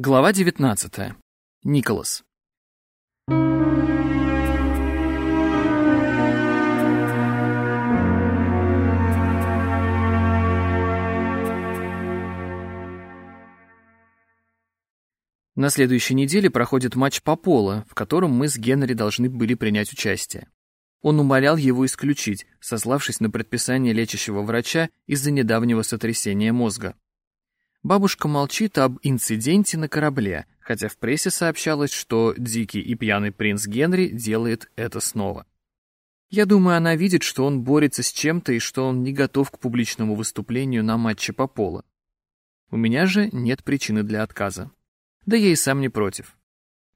Глава 19. Николас. На следующей неделе проходит матч по поло, в котором мы с Генри должны были принять участие. Он умолял его исключить, сославшись на предписание лечащего врача из-за недавнего сотрясения мозга. Бабушка молчит об инциденте на корабле, хотя в прессе сообщалось, что дикий и пьяный принц Генри делает это снова. Я думаю, она видит, что он борется с чем-то и что он не готов к публичному выступлению на матче по поло. У меня же нет причины для отказа. Да я и сам не против.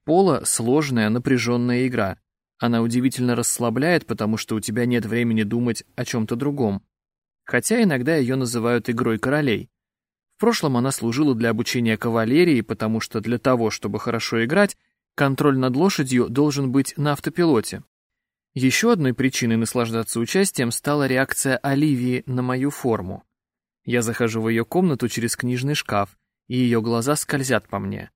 Поло — сложная, напряженная игра. Она удивительно расслабляет, потому что у тебя нет времени думать о чем-то другом. Хотя иногда ее называют игрой королей. Прошлом она служила для обучения кавалерии, потому что для того, чтобы хорошо играть, контроль над лошадью должен быть на автопилоте. Еще одной причиной наслаждаться участием стала реакция Оливии на мою форму. Я захожу в ее комнату через книжный шкаф, и ее глаза скользят по мне.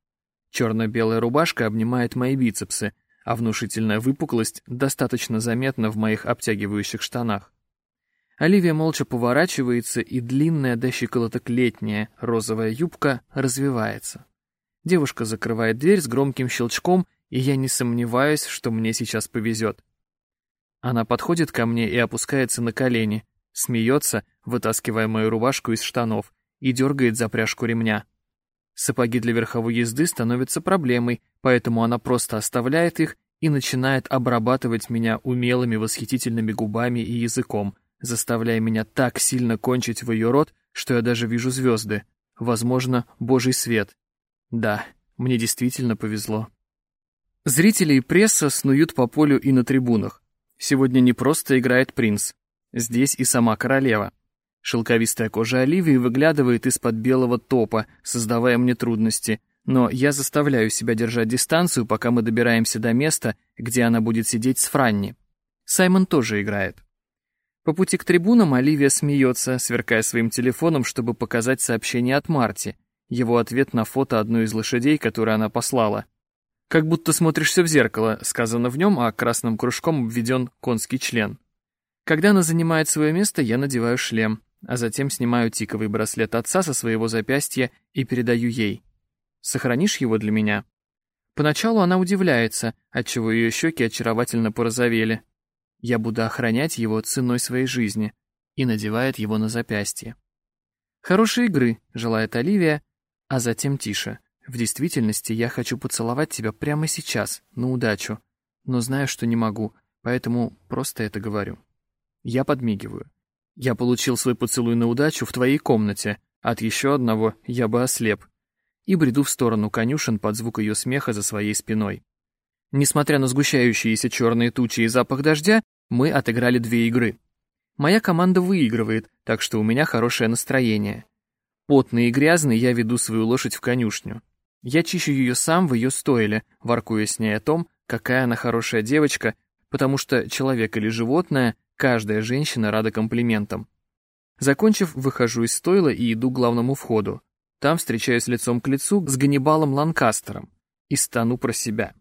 Черно-белая рубашка обнимает мои бицепсы, а внушительная выпуклость достаточно заметна в моих обтягивающих штанах. Оливия молча поворачивается, и длинная до щиколоток летняя розовая юбка развивается. Девушка закрывает дверь с громким щелчком, и я не сомневаюсь, что мне сейчас повезет. Она подходит ко мне и опускается на колени, смеется, вытаскивая мою рубашку из штанов, и дергает за пряжку ремня. Сапоги для верховой езды становятся проблемой, поэтому она просто оставляет их и начинает обрабатывать меня умелыми восхитительными губами и языком, заставляя меня так сильно кончить в ее рот, что я даже вижу звезды. Возможно, божий свет. Да, мне действительно повезло. Зрители и пресса снуют по полю и на трибунах. Сегодня не просто играет принц. Здесь и сама королева. Шелковистая кожа Оливии выглядывает из-под белого топа, создавая мне трудности, но я заставляю себя держать дистанцию, пока мы добираемся до места, где она будет сидеть с Франни. Саймон тоже играет. По пути к трибунам Оливия смеется, сверкая своим телефоном, чтобы показать сообщение от Марти, его ответ на фото одной из лошадей, которую она послала. «Как будто смотришься в зеркало», сказано в нем, а красным кружком обведен конский член. Когда она занимает свое место, я надеваю шлем а затем снимаю тиковый браслет отца со своего запястья и передаю ей. «Сохранишь его для меня?» Поначалу она удивляется, отчего ее щеки очаровательно порозовели. Я буду охранять его ценой своей жизни и надевает его на запястье. «Хорошей игры», — желает Оливия, а затем тише. «В действительности я хочу поцеловать тебя прямо сейчас, на удачу, но знаю, что не могу, поэтому просто это говорю». Я подмигиваю. Я получил свой поцелуй на удачу в твоей комнате, от еще одного я бы ослеп. И бреду в сторону конюшен под звук ее смеха за своей спиной. Несмотря на сгущающиеся черные тучи и запах дождя, мы отыграли две игры. Моя команда выигрывает, так что у меня хорошее настроение. Потный и грязный я веду свою лошадь в конюшню. Я чищу ее сам в ее стойле, воркуя с ней о том, какая она хорошая девочка, потому что человек или животное Каждая женщина рада комплиментам. Закончив, выхожу из стойла и иду к главному входу. Там встречаюсь лицом к лицу с Ганнибалом Ланкастером и стану про себя.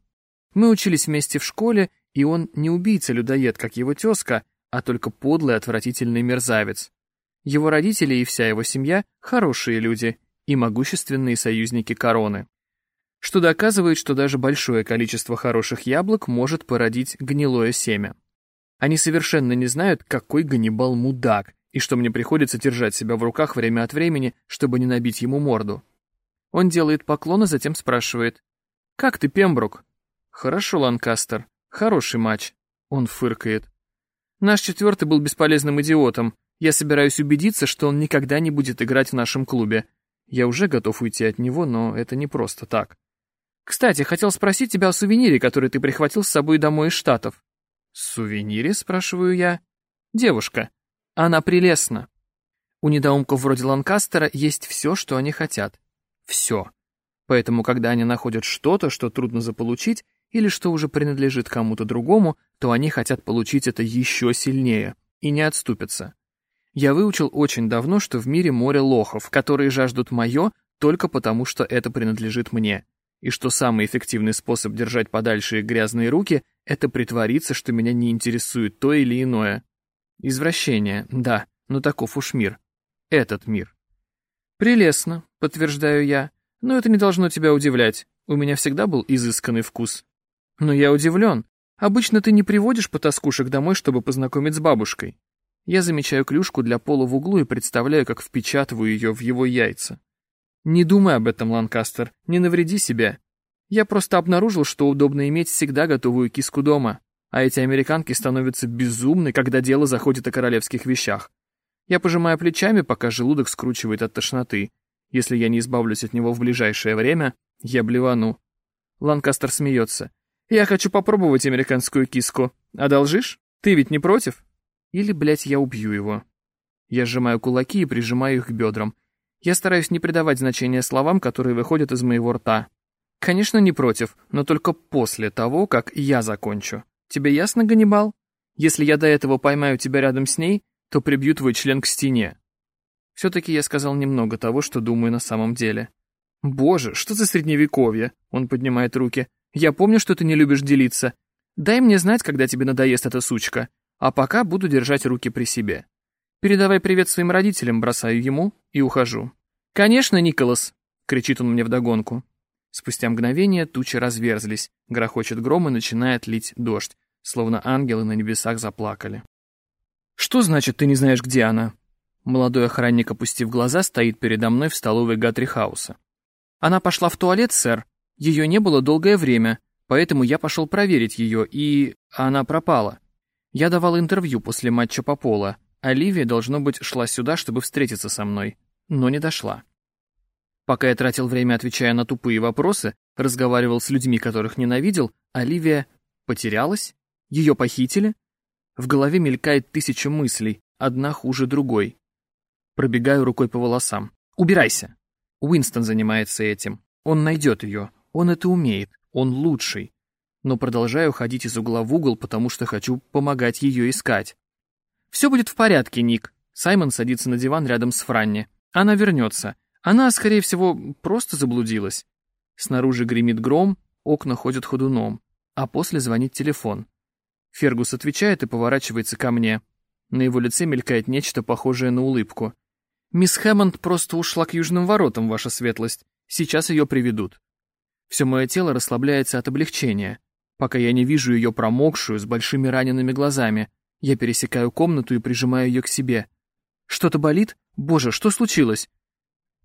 Мы учились вместе в школе, и он не убийца-людоед, как его тезка, а только подлый отвратительный мерзавец. Его родители и вся его семья — хорошие люди и могущественные союзники короны. Что доказывает, что даже большое количество хороших яблок может породить гнилое семя. Они совершенно не знают, какой Ганнибал мудак, и что мне приходится держать себя в руках время от времени, чтобы не набить ему морду. Он делает поклон, и затем спрашивает. «Как ты, Пембрук?» «Хорошо, Ланкастер. Хороший матч». Он фыркает. «Наш четвертый был бесполезным идиотом. Я собираюсь убедиться, что он никогда не будет играть в нашем клубе. Я уже готов уйти от него, но это не просто так. Кстати, хотел спросить тебя о сувенире, который ты прихватил с собой домой из Штатов. «Сувенире?» — спрашиваю я. «Девушка. Она прелестна. У недоумков вроде Ланкастера есть все, что они хотят. Все. Поэтому, когда они находят что-то, что трудно заполучить, или что уже принадлежит кому-то другому, то они хотят получить это еще сильнее и не отступятся. Я выучил очень давно, что в мире море лохов, которые жаждут мое, только потому, что это принадлежит мне, и что самый эффективный способ держать подальше грязные руки — это притвориться, что меня не интересует то или иное. Извращение, да, но таков уж мир. Этот мир. «Прелестно», — подтверждаю я, — «но это не должно тебя удивлять. У меня всегда был изысканный вкус». «Но я удивлен. Обычно ты не приводишь потаскушек домой, чтобы познакомить с бабушкой». Я замечаю клюшку для пола в углу и представляю, как впечатываю ее в его яйца. Не думай об этом, Ланкастер, не навреди себя. Я просто обнаружил, что удобно иметь всегда готовую киску дома, а эти американки становятся безумны, когда дело заходит о королевских вещах. Я пожимаю плечами, пока желудок скручивает от тошноты. Если я не избавлюсь от него в ближайшее время, я блевану. Ланкастер смеется. «Я хочу попробовать американскую киску. Одолжишь? Ты ведь не против?» Или, блядь, я убью его. Я сжимаю кулаки и прижимаю их к бедрам. Я стараюсь не придавать значения словам, которые выходят из моего рта. Конечно, не против, но только после того, как я закончу. Тебе ясно, Ганнибал? Если я до этого поймаю тебя рядом с ней, то прибью твой член к стене. Все-таки я сказал немного того, что думаю на самом деле. Боже, что за средневековье? Он поднимает руки. Я помню, что ты не любишь делиться. Дай мне знать, когда тебе надоест эта сучка. А пока буду держать руки при себе. Передавай привет своим родителям, бросаю ему и ухожу. «Конечно, Николас!» — кричит он мне вдогонку. Спустя мгновение тучи разверзлись, грохочет гром и начинает лить дождь, словно ангелы на небесах заплакали. «Что значит, ты не знаешь, где она?» Молодой охранник, опустив глаза, стоит передо мной в столовой Гатрихауса. «Она пошла в туалет, сэр. Ее не было долгое время, поэтому я пошел проверить ее, и... она пропала. Я давал интервью после матча по поло. Оливия, должно быть, шла сюда, чтобы встретиться со мной, но не дошла. Пока я тратил время, отвечая на тупые вопросы, разговаривал с людьми, которых ненавидел, Оливия потерялась? Ее похитили? В голове мелькает тысяча мыслей, одна хуже другой. Пробегаю рукой по волосам. «Убирайся!» Уинстон занимается этим. Он найдет ее. Он это умеет. Он лучший но продолжаю ходить из угла в угол, потому что хочу помогать ее искать. «Все будет в порядке, Ник». Саймон садится на диван рядом с Франни. Она вернется. Она, скорее всего, просто заблудилась. Снаружи гремит гром, окна ходят ходуном, а после звонит телефон. Фергус отвечает и поворачивается ко мне. На его лице мелькает нечто похожее на улыбку. «Мисс Хэммонд просто ушла к южным воротам, ваша светлость. Сейчас ее приведут». Все мое тело расслабляется от облегчения. Пока я не вижу ее промокшую, с большими ранеными глазами, я пересекаю комнату и прижимаю ее к себе. «Что-то болит? Боже, что случилось?»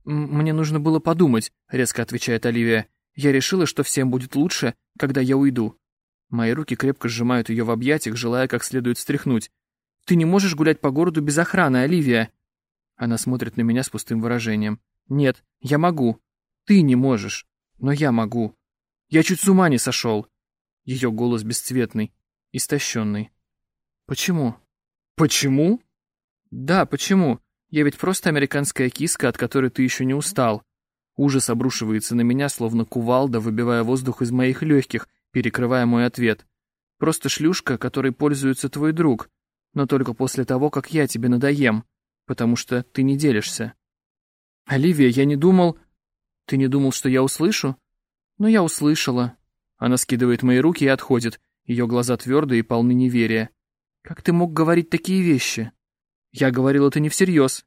«Мне нужно было подумать», — резко отвечает Оливия. «Я решила, что всем будет лучше, когда я уйду». Мои руки крепко сжимают ее в объятиях, желая как следует стряхнуть. «Ты не можешь гулять по городу без охраны, Оливия!» Она смотрит на меня с пустым выражением. «Нет, я могу. Ты не можешь. Но я могу. Я чуть с ума не сошел. Ее голос бесцветный, истощенный. «Почему?» «Почему?» «Да, почему? Я ведь просто американская киска, от которой ты еще не устал». Ужас обрушивается на меня, словно кувалда, выбивая воздух из моих легких, перекрывая мой ответ. «Просто шлюшка, которой пользуется твой друг, но только после того, как я тебе надоем, потому что ты не делишься». «Оливия, я не думал...» «Ты не думал, что я услышу?» «Но я услышала, она скидывает мои руки и отходит. Ее глаза твердые и полны неверия. «Как ты мог говорить такие вещи?» «Я говорил это не всерьез».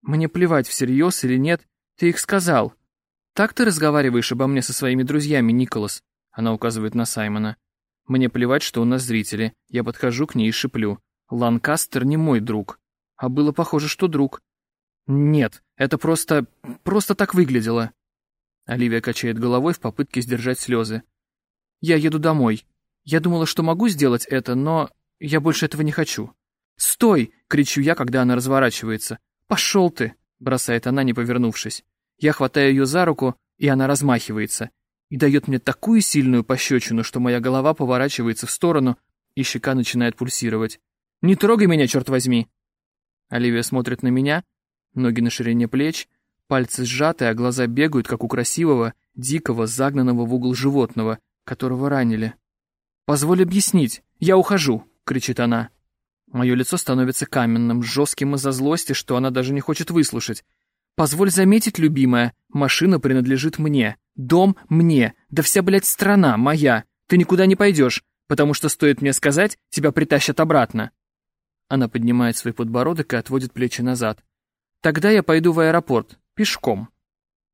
«Мне плевать, всерьез или нет, ты их сказал». «Так ты разговариваешь обо мне со своими друзьями, Николас?» Она указывает на Саймона. «Мне плевать, что у нас зрители. Я подхожу к ней и шиплю. Ланкастер не мой друг. А было похоже, что друг». «Нет, это просто... просто так выглядело». Оливия качает головой в попытке сдержать слезы. Я еду домой. Я думала, что могу сделать это, но я больше этого не хочу. «Стой!» — кричу я, когда она разворачивается. «Пошел ты!» — бросает она, не повернувшись. Я хватаю ее за руку, и она размахивается. И дает мне такую сильную пощечину, что моя голова поворачивается в сторону, и щека начинает пульсировать. «Не трогай меня, черт возьми!» Оливия смотрит на меня, ноги на ширине плеч, пальцы сжаты, а глаза бегают, как у красивого, дикого, загнанного в угол животного, которого ранили. «Позволь объяснить, я ухожу!» — кричит она. Мое лицо становится каменным, жестким из-за злости, что она даже не хочет выслушать. Позволь заметить, любимая, машина принадлежит мне, дом мне, да вся, блядь, страна моя. Ты никуда не пойдешь, потому что стоит мне сказать, тебя притащат обратно. Она поднимает свой подбородок и отводит плечи назад. Тогда я пойду в аэропорт, пешком.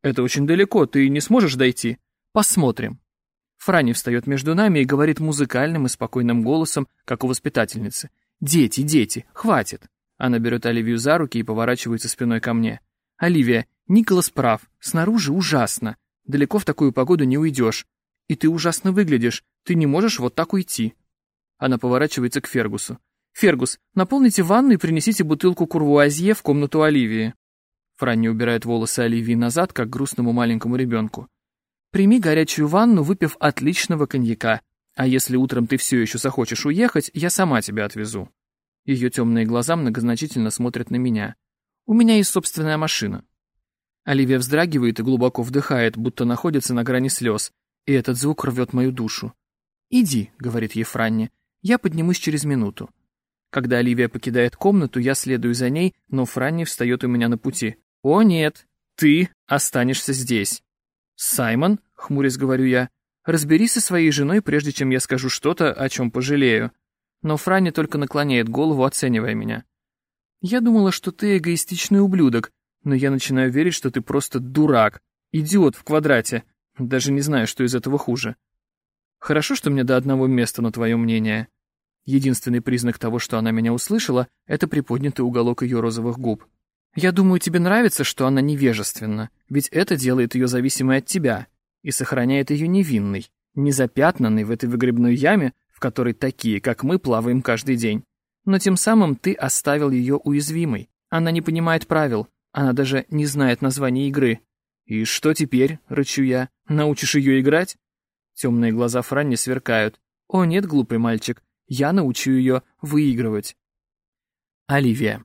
Это очень далеко, ты не сможешь дойти. Посмотрим. Франи встает между нами и говорит музыкальным и спокойным голосом, как у воспитательницы. «Дети, дети, хватит!» Она берет Оливию за руки и поворачивается спиной ко мне. «Оливия, Николас прав. Снаружи ужасно. Далеко в такую погоду не уйдешь. И ты ужасно выглядишь. Ты не можешь вот так уйти». Она поворачивается к Фергусу. «Фергус, наполните ванну и принесите бутылку курвуазье в комнату Оливии». Франни убирает волосы Оливии назад, как грустному маленькому ребенку. «Прими горячую ванну, выпив отличного коньяка. А если утром ты все еще захочешь уехать, я сама тебя отвезу». Ее темные глаза многозначительно смотрят на меня. «У меня есть собственная машина». Оливия вздрагивает и глубоко вдыхает, будто находится на грани слез, и этот звук рвет мою душу. «Иди», — говорит ей Франни, — «я поднимусь через минуту». Когда Оливия покидает комнату, я следую за ней, но Франни встает у меня на пути. «О нет, ты останешься здесь». «Саймон», — хмурясь говорю я, — «разберись со своей женой, прежде чем я скажу что-то, о чем пожалею» но Франни только наклоняет голову, оценивая меня. «Я думала, что ты эгоистичный ублюдок, но я начинаю верить, что ты просто дурак, идиот в квадрате. Даже не знаю, что из этого хуже. Хорошо, что мне до одного места на твое мнение». Единственный признак того, что она меня услышала, это приподнятый уголок ее розовых губ. «Я думаю, тебе нравится, что она невежественна, ведь это делает ее зависимой от тебя и сохраняет ее невинной, незапятнанной в этой выгребной яме, в которой такие, как мы, плаваем каждый день. Но тем самым ты оставил ее уязвимой. Она не понимает правил, она даже не знает названия игры. «И что теперь?» — рычу я. «Научишь ее играть?» Темные глаза Франни сверкают. «О нет, глупый мальчик, я научу ее выигрывать». Оливия.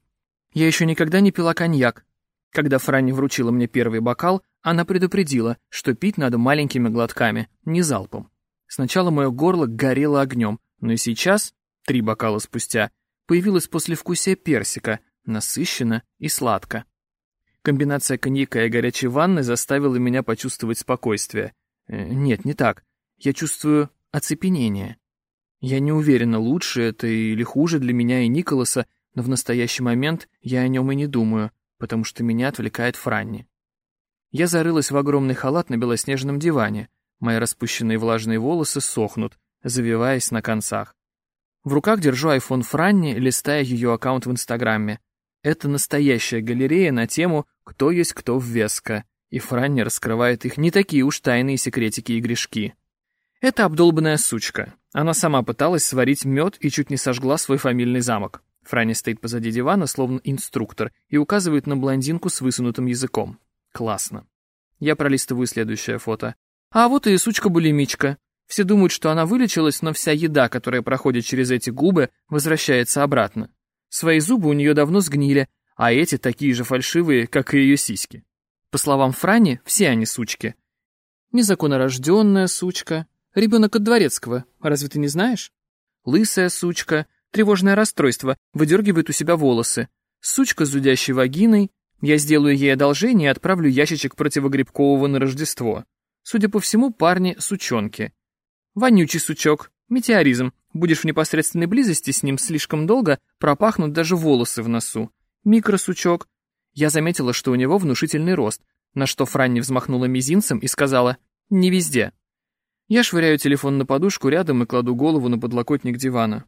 Я еще никогда не пила коньяк. Когда Франни вручила мне первый бокал, она предупредила, что пить надо маленькими глотками, не залпом. Сначала мое горло горело огнем, но и сейчас, три бокала спустя, появилось послевкусие персика, насыщенно и сладко. Комбинация коньяка и горячей ванны заставила меня почувствовать спокойствие. Э, нет, не так. Я чувствую оцепенение. Я не уверена, лучше это или хуже для меня и Николаса, но в настоящий момент я о нем и не думаю, потому что меня отвлекает Франни. Я зарылась в огромный халат на белоснежном диване, Мои распущенные влажные волосы сохнут, завиваясь на концах. В руках держу iPhone Франни, листая ее аккаунт в Инстаграме. Это настоящая галерея на тему «Кто есть кто в Веско», и Франни раскрывает их не такие уж тайные секретики и грешки. Это обдолбанная сучка. Она сама пыталась сварить мед и чуть не сожгла свой фамильный замок. Франни стоит позади дивана, словно инструктор, и указывает на блондинку с высунутым языком. Классно. Я пролистываю следующее фото. А вот и сучка-булимичка. Все думают, что она вылечилась, но вся еда, которая проходит через эти губы, возвращается обратно. Свои зубы у нее давно сгнили, а эти такие же фальшивые, как и ее сиськи. По словам Франи, все они сучки. Незаконнорожденная сучка, ребенок от дворецкого, разве ты не знаешь? Лысая сучка, тревожное расстройство, выдергивает у себя волосы. Сучка с зудящей вагиной, я сделаю ей одолжение и отправлю ящичек противогрибкового на Рождество. Судя по всему, парни — сучонки. Вонючий сучок, метеоризм. Будешь в непосредственной близости с ним слишком долго, пропахнут даже волосы в носу. Микросучок. Я заметила, что у него внушительный рост, на что Франни взмахнула мизинцем и сказала «не везде». Я швыряю телефон на подушку рядом и кладу голову на подлокотник дивана.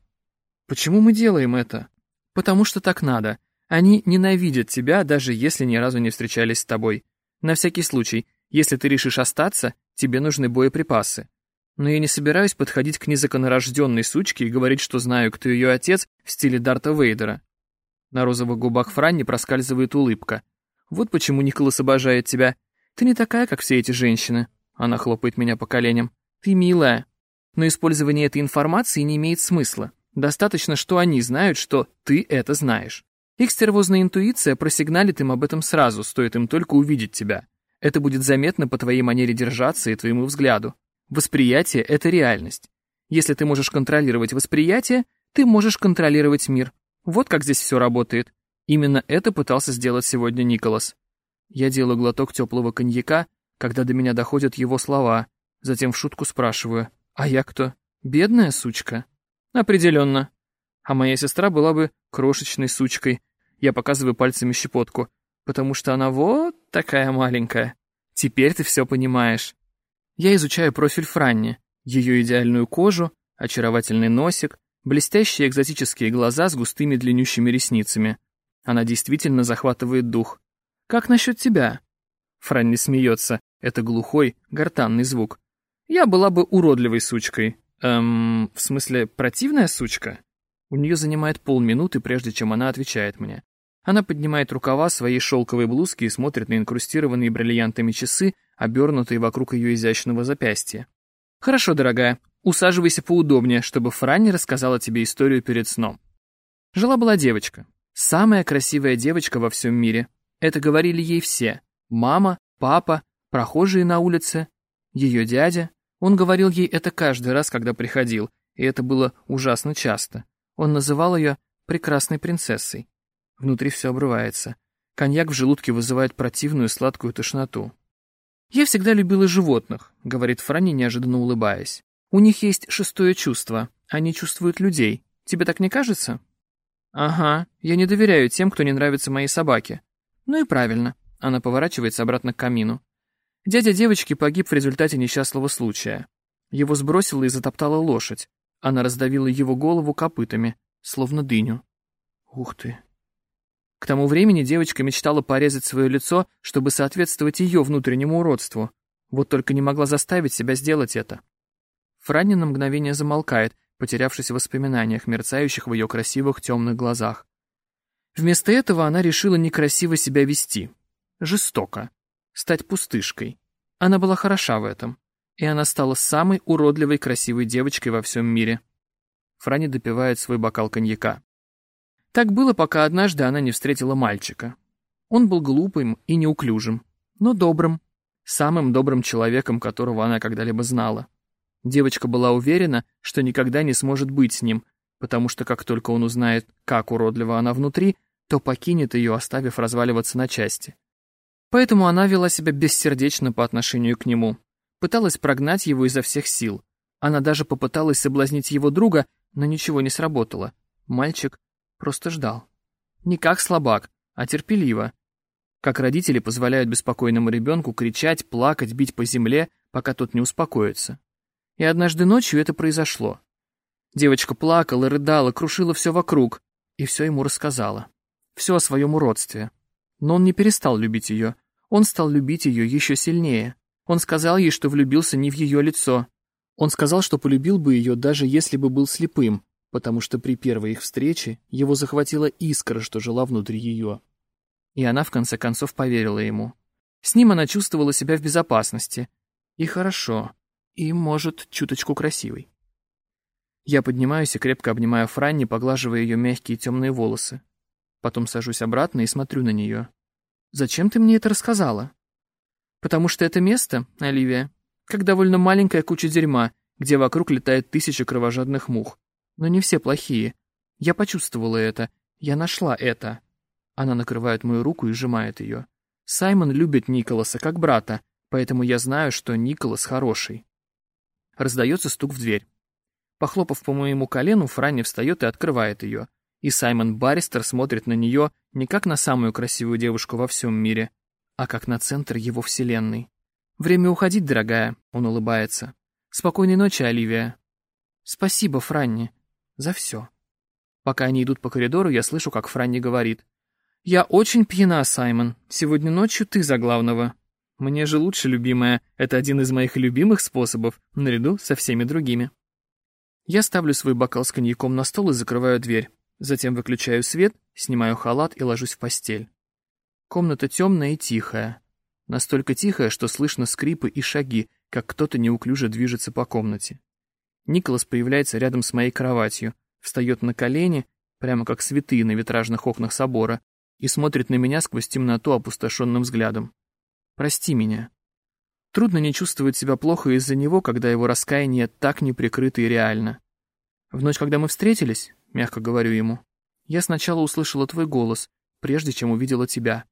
Почему мы делаем это? Потому что так надо. Они ненавидят тебя, даже если ни разу не встречались с тобой. На всякий случай, если ты решишь остаться, тебе нужны боеприпасы. Но я не собираюсь подходить к незаконнорожденной сучке и говорить, что знаю, кто ее отец, в стиле Дарта Вейдера. На розовых губах Франни проскальзывает улыбка. Вот почему Николас обожает тебя. Ты не такая, как все эти женщины. Она хлопает меня по коленям. Ты милая. Но использование этой информации не имеет смысла. Достаточно, что они знают, что ты это знаешь. Их стервозная интуиция просигналит им об этом сразу, стоит им только увидеть тебя. Это будет заметно по твоей манере держаться и твоему взгляду. Восприятие — это реальность. Если ты можешь контролировать восприятие, ты можешь контролировать мир. Вот как здесь все работает. Именно это пытался сделать сегодня Николас. Я делаю глоток теплого коньяка, когда до меня доходят его слова, затем в шутку спрашиваю, а я кто? Бедная сучка? Определенно. А моя сестра была бы крошечной сучкой. Я показываю пальцами щепотку, потому что она вот такая маленькая. Теперь ты все понимаешь. Я изучаю профиль Франни, ее идеальную кожу, очаровательный носик, блестящие экзотические глаза с густыми длиннющими ресницами. Она действительно захватывает дух. «Как насчет тебя?» Франни смеется. Это глухой, гортанный звук. «Я была бы уродливой сучкой. Эм, в смысле, противная сучка?» У нее занимает полминуты, прежде чем она отвечает мне. Она поднимает рукава своей шелковой блузки и смотрит на инкрустированные бриллиантами часы, обернутые вокруг ее изящного запястья. «Хорошо, дорогая, усаживайся поудобнее, чтобы Франни рассказала тебе историю перед сном». Жила-была девочка. Самая красивая девочка во всем мире. Это говорили ей все. Мама, папа, прохожие на улице, ее дядя. Он говорил ей это каждый раз, когда приходил, и это было ужасно часто. Он называл ее «прекрасной принцессой». Внутри все обрывается. Коньяк в желудке вызывает противную сладкую тошноту. «Я всегда любила животных», — говорит Франни, неожиданно улыбаясь. «У них есть шестое чувство. Они чувствуют людей. Тебе так не кажется?» «Ага, я не доверяю тем, кто не нравится моей собаке». «Ну и правильно». Она поворачивается обратно к камину. Дядя девочки погиб в результате несчастного случая. Его сбросила и затоптала лошадь. Она раздавила его голову копытами, словно дыню. Ух ты. К тому времени девочка мечтала порезать свое лицо, чтобы соответствовать ее внутреннему уродству. Вот только не могла заставить себя сделать это. Франни на мгновение замолкает, потерявшись в воспоминаниях, мерцающих в ее красивых темных глазах. Вместо этого она решила некрасиво себя вести. Жестоко. Стать пустышкой. Она была хороша в этом. И она стала самой уродливой красивой девочкой во всем мире. Франни допивает свой бокал коньяка. Так было, пока однажды она не встретила мальчика. Он был глупым и неуклюжим, но добрым, самым добрым человеком, которого она когда-либо знала. Девочка была уверена, что никогда не сможет быть с ним, потому что как только он узнает, как уродлива она внутри, то покинет ее, оставив разваливаться на части. Поэтому она вела себя бессердечно по отношению к нему, пыталась прогнать его изо всех сил. Она даже попыталась соблазнить его друга, но ничего не сработало. Мальчик Просто ждал. Не как слабак, а терпеливо. Как родители позволяют беспокойному ребенку кричать, плакать, бить по земле, пока тот не успокоится. И однажды ночью это произошло. Девочка плакала, рыдала, крушила все вокруг, и все ему рассказала. Все о своем уродстве. Но он не перестал любить ее. Он стал любить ее еще сильнее. Он сказал ей, что влюбился не в ее лицо. Он сказал, что полюбил бы ее, даже если бы был слепым, потому что при первой их встрече его захватила искра, что жила внутри ее. И она, в конце концов, поверила ему. С ним она чувствовала себя в безопасности. И хорошо. И, может, чуточку красивой. Я поднимаюсь и крепко обнимаю Франни, поглаживая ее мягкие темные волосы. Потом сажусь обратно и смотрю на нее. «Зачем ты мне это рассказала?» «Потому что это место, Оливия, как довольно маленькая куча дерьма, где вокруг летает тысяча кровожадных мух. Но не все плохие. Я почувствовала это. Я нашла это. Она накрывает мою руку и сжимает ее. Саймон любит Николаса как брата, поэтому я знаю, что Николас хороший. Раздается стук в дверь. Похлопав по моему колену, Франни встает и открывает ее. И Саймон Барристер смотрит на нее не как на самую красивую девушку во всем мире, а как на центр его вселенной. «Время уходить, дорогая», — он улыбается. «Спокойной ночи, Оливия». «Спасибо, Франни», за все. Пока они идут по коридору, я слышу, как Франни говорит. «Я очень пьяна, Саймон. Сегодня ночью ты за главного». «Мне же лучше, любимая. Это один из моих любимых способов, наряду со всеми другими». Я ставлю свой бокал с коньяком на стол и закрываю дверь. Затем выключаю свет, снимаю халат и ложусь в постель. Комната темная и тихая. Настолько тихая, что слышно скрипы и шаги, как кто-то неуклюже движется по комнате. Николас появляется рядом с моей кроватью, встает на колени, прямо как святые на витражных окнах собора, и смотрит на меня сквозь темноту опустошенным взглядом. «Прости меня». Трудно не чувствовать себя плохо из-за него, когда его раскаяние так неприкрыто и реально. В ночь, когда мы встретились, мягко говорю ему, я сначала услышала твой голос, прежде чем увидела тебя.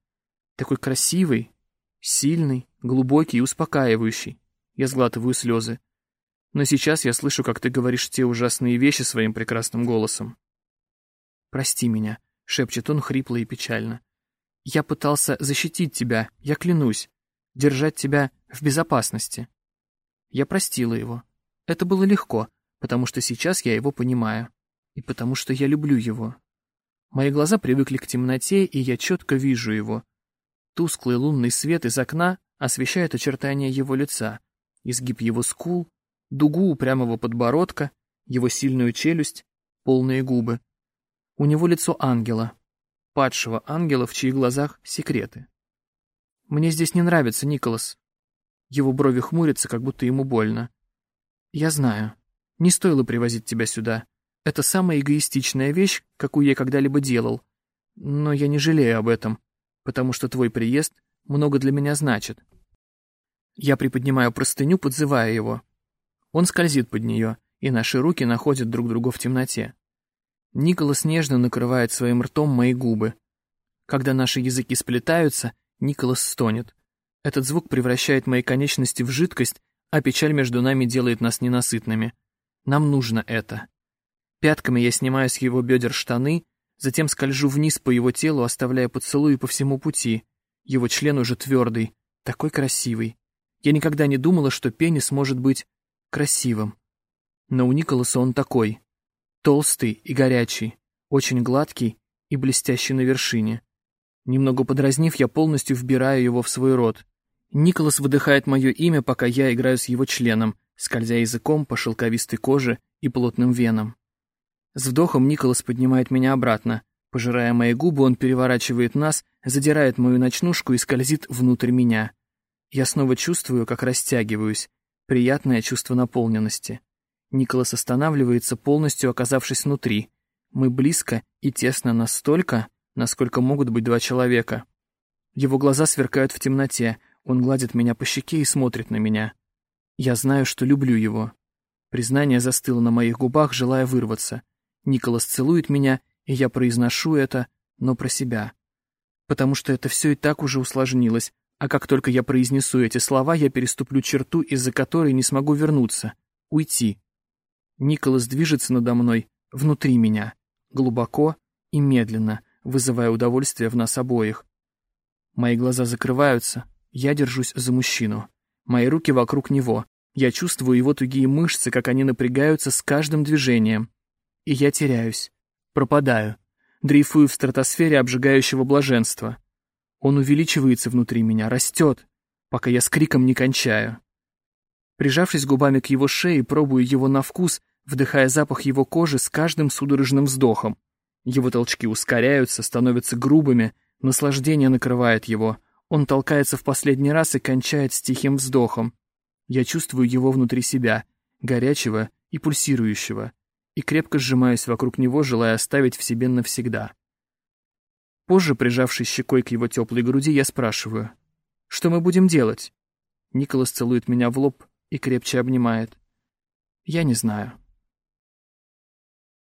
Такой красивый, сильный, глубокий и успокаивающий. Я сглатываю слезы. Но сейчас я слышу, как ты говоришь те ужасные вещи своим прекрасным голосом. «Прости меня», — шепчет он хрипло и печально. «Я пытался защитить тебя, я клянусь, держать тебя в безопасности». Я простила его. Это было легко, потому что сейчас я его понимаю. И потому что я люблю его. Мои глаза привыкли к темноте, и я четко вижу его. Тусклый лунный свет из окна освещает очертания его лица, изгиб его скул, дугу упрямого подбородка, его сильную челюсть, полные губы. У него лицо ангела, падшего ангела, в чьих глазах секреты. Мне здесь не нравится Николас. Его брови хмурятся, как будто ему больно. Я знаю. Не стоило привозить тебя сюда. Это самая эгоистичная вещь, какую я когда-либо делал. Но я не жалею об этом, потому что твой приезд много для меня значит. Я приподнимаю простыню, подзывая его. Он скользит под нее, и наши руки находят друг друга в темноте. Николас нежно накрывает своим ртом мои губы. Когда наши языки сплетаются, Николас стонет. Этот звук превращает мои конечности в жидкость, а печаль между нами делает нас ненасытными. Нам нужно это. Пятками я снимаю с его бедер штаны, затем скольжу вниз по его телу, оставляя поцелуи по всему пути. Его член уже твердый, такой красивый. Я никогда не думала, что пенис может быть красивым. Но у Николаса он такой. Толстый и горячий, очень гладкий и блестящий на вершине. Немного подразнив, я полностью вбираю его в свой рот. Николас выдыхает мое имя, пока я играю с его членом, скользя языком по шелковистой коже и плотным венам. С вдохом Николас поднимает меня обратно. Пожирая мои губы, он переворачивает нас, задирает мою ночнушку и скользит внутрь меня. Я снова чувствую, как растягиваюсь, Приятное чувство наполненности. Николас останавливается, полностью оказавшись внутри. Мы близко и тесно настолько, насколько могут быть два человека. Его глаза сверкают в темноте, он гладит меня по щеке и смотрит на меня. Я знаю, что люблю его. Признание застыло на моих губах, желая вырваться. Николас целует меня, и я произношу это, но про себя. Потому что это все и так уже усложнилось, а как только я произнесу эти слова, я переступлю черту, из-за которой не смогу вернуться, уйти. Николас движется надо мной, внутри меня, глубоко и медленно, вызывая удовольствие в нас обоих. Мои глаза закрываются, я держусь за мужчину. Мои руки вокруг него. Я чувствую его тугие мышцы, как они напрягаются с каждым движением. И я теряюсь, пропадаю, дрейфую в стратосфере обжигающего блаженства. Он увеличивается внутри меня, растет, пока я с криком не кончаю. Прижавшись губами к его шее, пробую его на вкус, вдыхая запах его кожи с каждым судорожным вздохом. Его толчки ускоряются, становятся грубыми, наслаждение накрывает его. Он толкается в последний раз и кончает с тихим вздохом. Я чувствую его внутри себя, горячего и пульсирующего, и крепко сжимаюсь вокруг него, желая оставить в себе навсегда. Позже, прижавшись щекой к его теплой груди, я спрашиваю, «Что мы будем делать?» Николас целует меня в лоб и крепче обнимает. «Я не знаю».